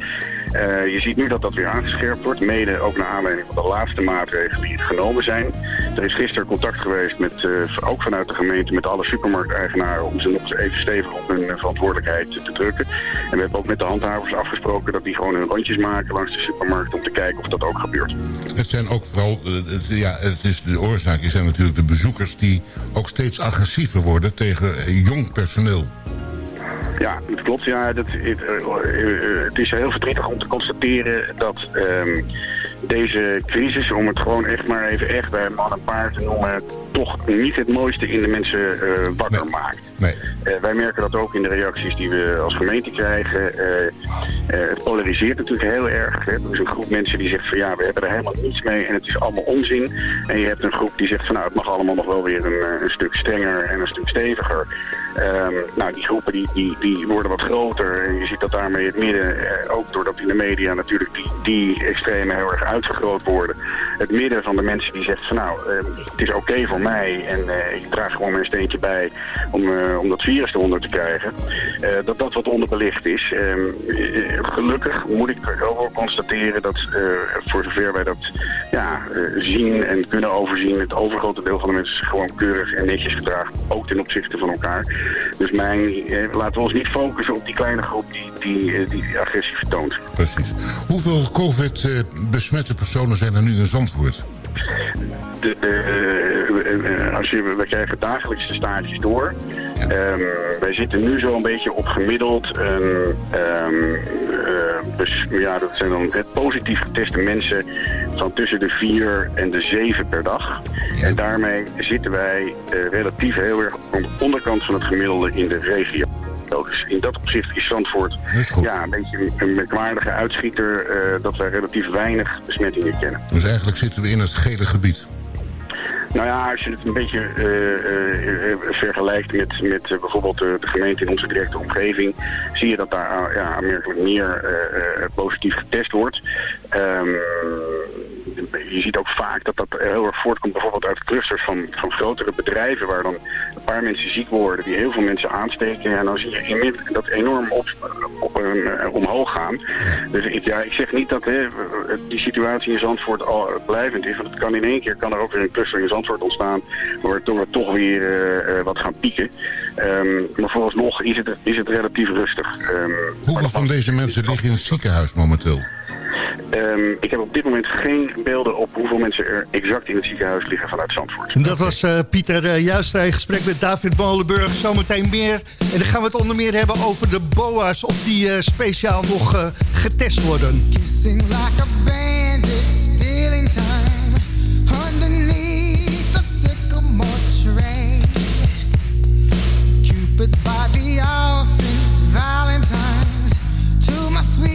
Eh, je ziet nu dat dat weer aangescherpt wordt, mede ook naar aanleiding van de laatste maatregelen die genomen zijn. Er is gisteren contact geweest, met, eh, ook vanuit de gemeente, met alle supermarkteigenaren om ze nog eens even stevig op hun eh, verantwoordelijkheid te drukken. En we hebben ook met de handhavers afgesproken dat die gewoon hun rondjes maken langs de supermarkt om te kijken of dat ook gebeurt. Het zijn ook vooral, eh, het, het is de oorzaak zijn natuurlijk de bezoekers die ook steeds agressiever worden tegen jong personeel. Ja, het klopt. Ja, dat, het, eh, eh, het is heel verdrietig om te constateren dat ehm, deze crisis, om het gewoon echt maar even echt bij man en paard te noemen, toch niet het mooiste in de mensen eh, wakker maakt. Nee. Wij merken dat ook in de reacties die we als gemeente krijgen. Het polariseert natuurlijk heel erg. Hè. Er is een groep mensen die zegt van ja, we hebben er helemaal niets mee en het is allemaal onzin. En je hebt een groep die zegt van nou, het mag allemaal nog wel weer een, een stuk strenger en een stuk steviger. Ehm, nou, die groepen die, die, die worden wat groter. Je ziet dat daarmee het midden, eh, ook doordat in de media natuurlijk die, die extremen heel erg uitvergroot worden. Het midden van de mensen die zegt van nou, eh, het is oké voor mij en eh, ik draag gewoon mijn steentje bij om, om dat virus eronder te krijgen. dat dat wat onderbelicht is. Ehm, eh, gelukkig moet ik ook wel constateren dat voor zover wij dat ja, zien en kunnen overzien, het overgrote deel van de mensen gewoon keurig en netjes gedraagt, ook ten opzichte van elkaar. Dus mijn, laten we ons niet focussen op die kleine groep die, die, eh, die agressie vertoont. Precies. Hoeveel COVID-besmette personen zijn er nu in Zandvoort? De, eh, als je, we krijgen dagelijks de staartjes door. Ehm, wij zitten nu zo een beetje op gemiddeld. bes- ja, dat zijn dan het positief geteste mensen van tussen de 4 en de 7 per dag. En daarmee zitten wij relatief heel erg aan de onderkant van het gemiddelde in de regio. Dus in dat opzicht is Zandvoort ja, een beetje een merkwaardige uitschieter eh, dat wij relatief weinig besmettingen kennen. Dus eigenlijk zitten we in het gele gebied. Nou ja, als je het een beetje eh, eh, vergelijkt met, met bijvoorbeeld de, de gemeente in onze directe omgeving, zie je dat daar ah, ja, aanmerkelijk meer positief getest wordt. Ehm, je ziet ook vaak dat dat heel erg voortkomt bijvoorbeeld uit clusters van, van grotere bedrijven waar dan een paar mensen ziek worden die heel veel mensen aansteken. En dan zie je dat enorm op, op, eh, omhoog gaan. Dus ik, ja, ik zeg niet dat hè, die situatie in Zandvoort al blijvend is. Want het kan in één keer kan er ook weer een cluster in Zandvoort ontstaan waardoor we toch weer eh, eh, wat gaan pieken. Ehm, maar vooralsnog is het, is het relatief rustig. Ehm, Hoeveel van deze mensen liggen in het ziekenhuis momenteel? Ehm, ik heb op dit moment geen beelden op hoeveel mensen er exact in het ziekenhuis liggen vanuit Zandvoort. Dat was eh, Pieter uh, Juist in gesprek met David Molenburg. Zometeen meer. En dan gaan we het onder meer hebben over de BOA's... of die eh, speciaal nog eh, getest worden. Sing like a bandit, stealing time underneath the sycamore tree. Cupid by the all Saint Valentine's to my sweet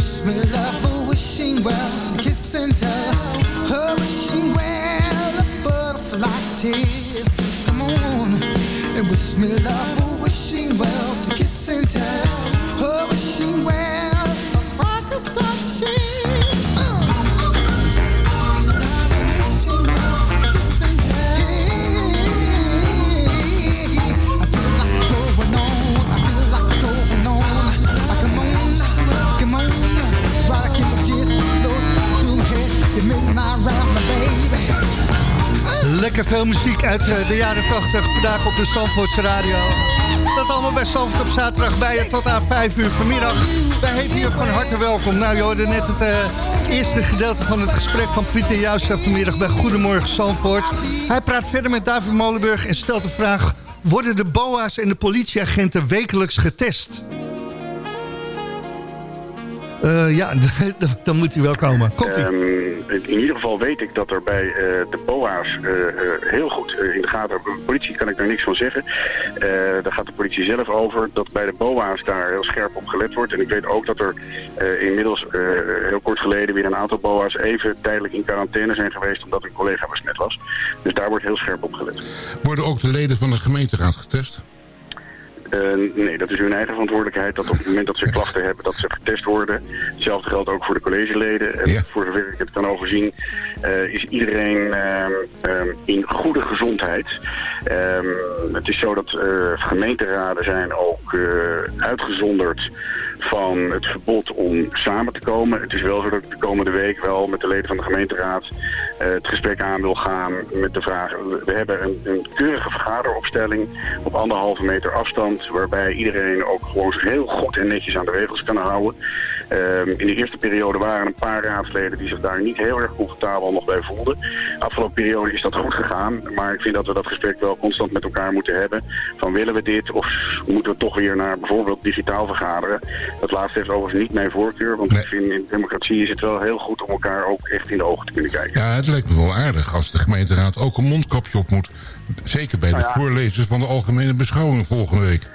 Wish me love for wishing well to kiss and tell her wishing well a butterfly tears. Come on and wish me love veel muziek uit eh, de jaren 80 vandaag op de Zandvoortse Radio. Dat allemaal bij Zandvoort op zaterdag bij je tot aan 5 uur vanmiddag. Wij heten je van harte welkom. Nou, je hoorde net het eh, eerste gedeelte van het gesprek van Pieter Jouwstra vanmiddag bij Goedemorgen Zandvoort. Hij praat verder met David Molenburg en stelt de vraag... worden de BOA's en de politieagenten wekelijks getest? Eh, ja, dan moet hij wel komen. Komt ie. Ehm, in ieder geval weet ik dat er bij eh, de BOA's eh, eh, heel goed in de gaten... De politie kan ik daar niks van zeggen. Eh, daar gaat de politie zelf over. Dat bij de BOA's daar heel scherp op gelet wordt. En ik weet ook dat er eh, inmiddels eh, heel kort geleden... weer een aantal BOA's even tijdelijk in quarantaine zijn geweest... omdat een collega besmet was. Dus daar wordt heel scherp op gelet. Worden ook de leden van de gemeenteraad getest? Eh, nee, dat is hun eigen verantwoordelijkheid. Dat op het moment dat ze klachten hebben, dat ze getest worden. Hetzelfde geldt ook voor de collegeleden. En voor zover ik het kan overzien, eh, is iedereen ehm, ehm, in goede gezondheid. Ehm, het is zo dat eh, gemeenteraden zijn ook eh, uitgezonderd van het verbod om samen te komen. Het is wel zo dat ik de komende week wel met de leden van de gemeenteraad eh, het gesprek aan wil gaan met de vraag... We hebben een, een keurige vergaderopstelling op anderhalve meter afstand... waarbij iedereen ook gewoon heel goed en netjes aan de regels kan houden. Ehm, in de eerste periode waren een paar raadsleden die zich daar niet heel erg comfortabel nog bij voelden. Afgelopen periode is dat goed gegaan, maar ik vind dat we dat gesprek wel constant met elkaar moeten hebben. Van willen we dit of moeten we toch weer naar bijvoorbeeld digitaal vergaderen? Dat laatste heeft overigens niet mijn voorkeur, want ik vind in democratie is het wel heel goed om elkaar ook echt in de ogen te kunnen kijken. Ja, het lijkt me wel aardig als de gemeenteraad ook een mondkapje op moet. Zeker bij de Nou ja. voorlezers van de algemene beschouwing volgende week.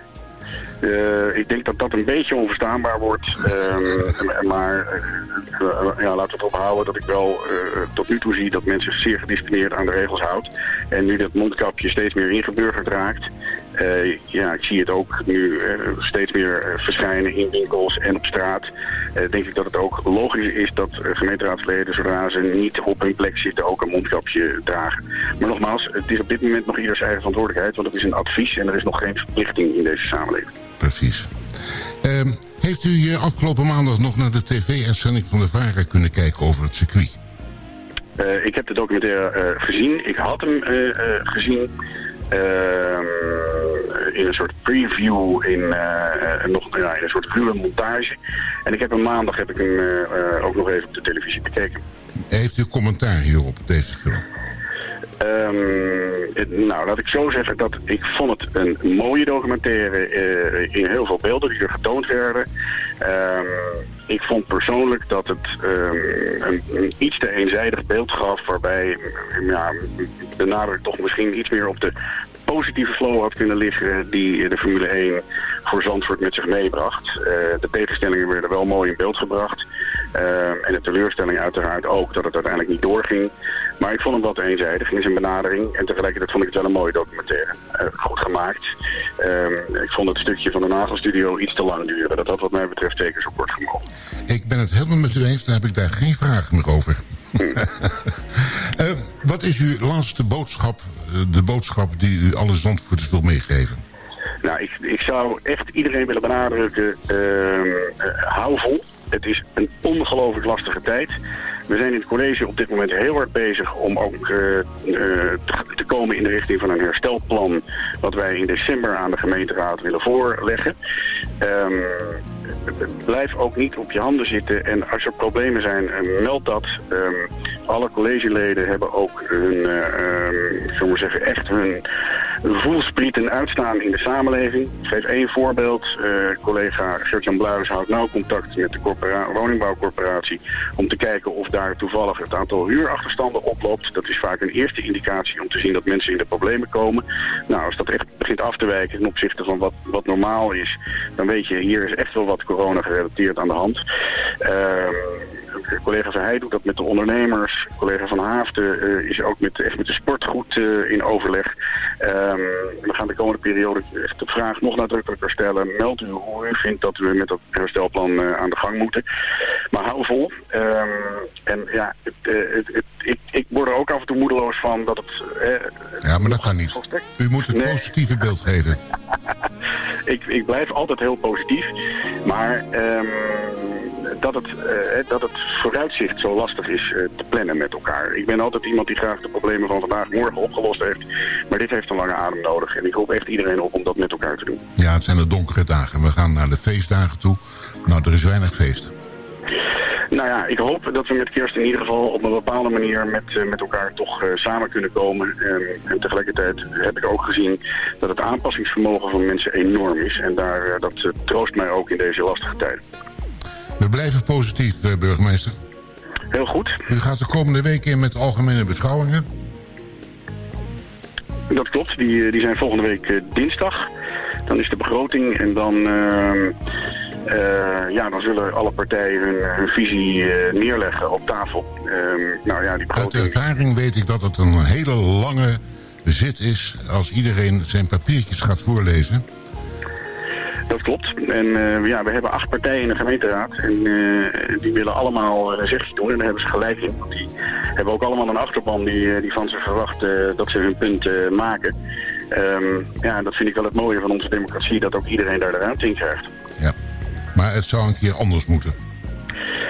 Eh, ik denk dat dat een beetje onverstaanbaar wordt. Ehm, maar eh, ja, laten we het ophouden dat ik wel eh, tot nu toe zie dat mensen zich zeer gedisciplineerd aan de regels houdt. En nu dat mondkapje steeds meer ingeburgerd raakt. Eh, ja, ik zie het ook nu eh, steeds meer eh, verschijnen in winkels en op straat. Denk ik dat het ook logisch is dat gemeenteraadsleden, zodra ze niet op hun plek zitten, ook een mondkapje dragen. Maar nogmaals, het is op dit moment nog ieders eigen verantwoordelijkheid, want het is een advies en er is nog geen verplichting in deze samenleving. Precies. Ehm, heeft u afgelopen maandag nog naar de tv-uitzending van de VARA kunnen kijken over het circuit? Ik heb de documentaire gezien. Ik had hem gezien in een soort preview, in, eh, eh, nog, een soort ruwe montage. En ik heb hem maandag heb ik hem eh, ook nog even op de televisie bekeken. Heeft u commentaar hierop, deze film? Ehm, nou, laat ik zo zeggen dat ik vond het een mooie documentaire eh, in heel veel beelden die er getoond werden. Ehm, ik vond persoonlijk dat het ehm, een, iets te eenzijdig beeld gaf waarbij mm, de nadruk toch misschien iets meer op de positieve flow had kunnen liggen die de Formule 1 voor Zandvoort met zich meebracht. Eh, de tegenstellingen werden wel mooi in beeld gebracht. Ehm, en de teleurstelling uiteraard ook dat het uiteindelijk niet doorging. Maar ik vond hem wat eenzijdig in zijn benadering. En tegelijkertijd vond ik het wel een mooie documentaire. Eh, goed gemaakt. Ehm, ik vond het stukje van de Nagelstudio iets te lang duren. Dat had wat mij betreft zeker zo kort gemogen. Ik ben het helemaal met u eens, daar heb ik daar geen vragen meer over. Eh, wat is uw laatste boodschap, eh, de boodschap die u alle Zandvoorters wil meegeven? Nou, ik, ik zou echt iedereen willen benadrukken, ehm, eh, hou vol. Het is een ongelooflijk lastige tijd. We zijn in het college op dit moment heel hard bezig om ook eh, eh, te, komen in de richting van een herstelplan... wat wij in december aan de gemeenteraad willen voorleggen. Ehm, blijf ook niet op je handen zitten en als er problemen zijn, eh, meld dat. Ehm, alle collegeleden hebben ook hun, we maar zeggen, echt hun voelsprieten uitstaan in de samenleving. Ik geef één voorbeeld. Eh, collega Gert-Jan Bluis houdt nauw contact met de corpora- woningbouwcorporatie om te kijken of daar toevallig het aantal huurachterstanden oploopt. Dat is vaak een eerste indicatie om te zien dat mensen in de problemen komen. Nou, als dat echt begint af te wijken ten opzichte van wat, wat normaal is, dan weet je, hier is echt wel wat corona gerelateerd aan de hand. Collega Van Heij doet dat met de ondernemers. Collega Van Haafden eh, is ook met, echt met de sportgoed eh, in overleg. Ehm, we gaan de komende periode echt de vraag nog nadrukkelijker stellen. Meld u hoe u vindt dat we met dat herstelplan eh, aan de gang moeten. Maar hou vol. Ehm, en ja, het, het, het- ik, ik word er ook af en toe moedeloos van dat het... eh, Ja, maar dat kan niet. U moet het Nee. positieve beeld geven. ik, ik blijf altijd heel positief. Maar ehm, dat, het, eh, dat het vooruitzicht zo lastig is eh, te plannen met elkaar. Ik ben altijd iemand die graag de problemen van vandaag morgen opgelost heeft. Maar dit heeft een lange adem nodig. En ik roep echt iedereen op om dat met elkaar te doen. Ja, het zijn de donkere dagen. We gaan naar de feestdagen toe. Nou, er is weinig feest. Nou ja, ik hoop dat we met kerst in ieder geval op een bepaalde manier met, eh, met elkaar toch eh, samen kunnen komen. En, en tegelijkertijd heb ik ook gezien dat het aanpassingsvermogen van mensen enorm is. En daar, dat troost mij ook in deze lastige tijden. We blijven positief, eh, burgemeester. Heel goed. U gaat de komende week in met algemene beschouwingen. Dat klopt, die, eh, die zijn volgende week eh, dinsdag. Dan is de begroting en dan, ehm, eh, ja, dan zullen alle partijen hun, hun visie neerleggen op tafel. Ehm, nou ja, die Uit begroting... ervaring weet ik dat het een hele lange zit is... als iedereen zijn papiertjes gaat voorlezen. Dat klopt. En eh, ja, we hebben acht partijen in de gemeenteraad. En eh, die willen allemaal een zegje doen. En daar hebben ze gelijk in. Want die hebben ook allemaal een achterban die, eh, die van ze verwacht dat ze hun punt maken. Ehm, ja, dat vind ik wel het mooie van onze democratie. Dat ook iedereen daar de ruimte in krijgt. Maar het zou een keer anders moeten.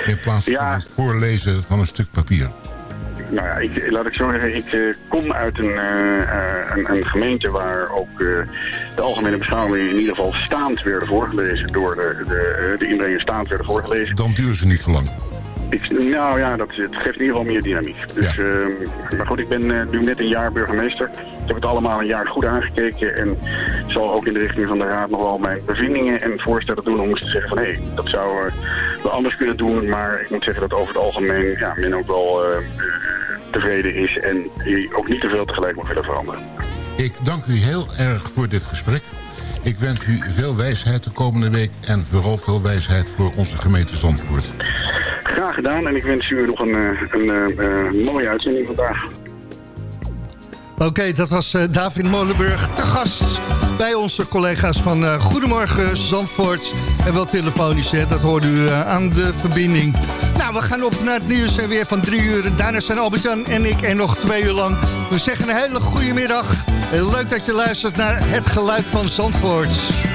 In plaats van het voorlezen van een stuk papier. Nou ja, ik, laat ik zo zeggen, ik eh, kom uit een, eh, eh, een, een gemeente waar ook de algemene beschouwingen in ieder geval staand werden voorgelezen door de, de, de staand werden voorgelezen. Dan duren ze niet zo lang. Ik, nou ja, dat, het geeft in ieder geval meer dynamiek. Dus, ehm, maar goed, ik ben eh, nu net een jaar burgemeester. Ik heb het allemaal een jaar goed aangekeken en zal ook in de richting van de raad nog wel mijn bevindingen en voorstellen doen om eens te zeggen van hé, dat zou eh, we anders kunnen doen. Maar ik moet zeggen dat over het algemeen ja, men ook wel eh, tevreden is en ook niet te veel tegelijk moet willen veranderen. Ik dank u heel erg voor dit gesprek. Ik wens u veel wijsheid de komende week... en vooral veel wijsheid voor onze gemeente Zandvoort. Graag gedaan en ik wens u nog een, eh, een, eh, eh, mooie uitzending vandaag. Oké, dat was eh, David Molenburg te gast bij onze collega's van Goedemorgen Zandvoort. En wel telefonisch, hè, dat hoorde u aan de verbinding. Nou, we gaan op naar het nieuws en weer van drie uur. Daarna zijn Albert-Jan en ik er nog twee uur lang. We zeggen een hele goede middag. Leuk dat je luistert naar het geluid van Zandvoort.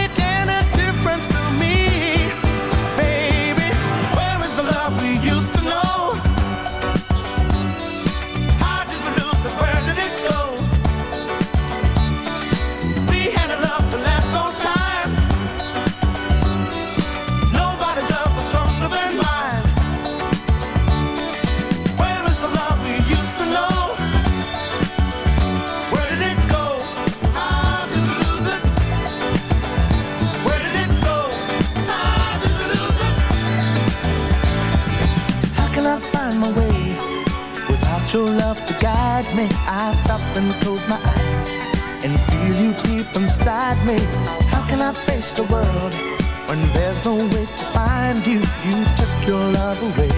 me. How can I face the world when there's no way to find you? You took your love away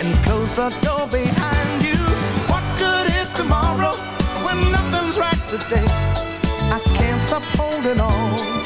and closed the door behind you. What good is tomorrow when nothing's right today? I can't stop holding on